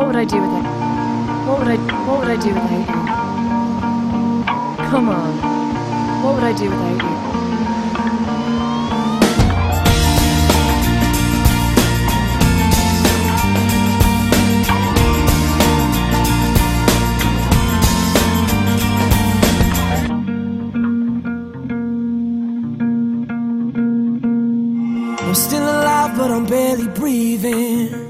What would I do with it? What would I what would I do without you? Come on. What would I do without you? I'm still alive, but I'm barely breathing.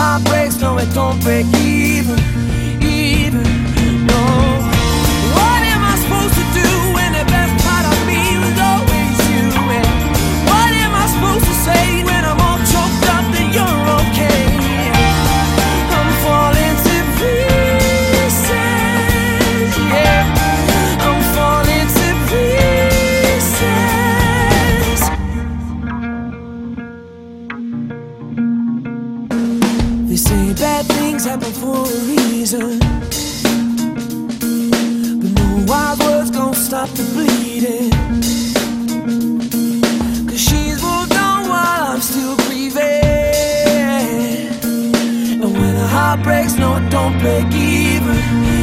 Heart no, it don't break even, They say bad things happen for a reason. But no wild words gon' stop the bleeding. Cause she's moved on while I'm still grieving. And when a heart breaks, no, don't break even.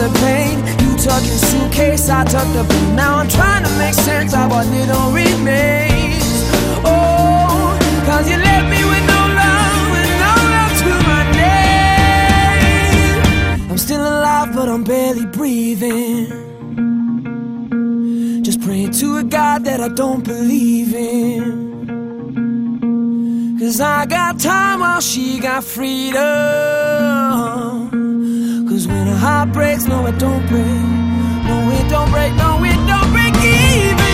The pain. You tuck your suitcase, I tuck the blue. Now I'm trying to make sense of what little remains. Oh, cause you left me with no love with no love to my name. I'm still alive, but I'm barely breathing. Just praying to a God that I don't believe in. Cause I got time while she got freedom. When a heart breaks, no, it don't break. No, it don't break, no, it don't break even.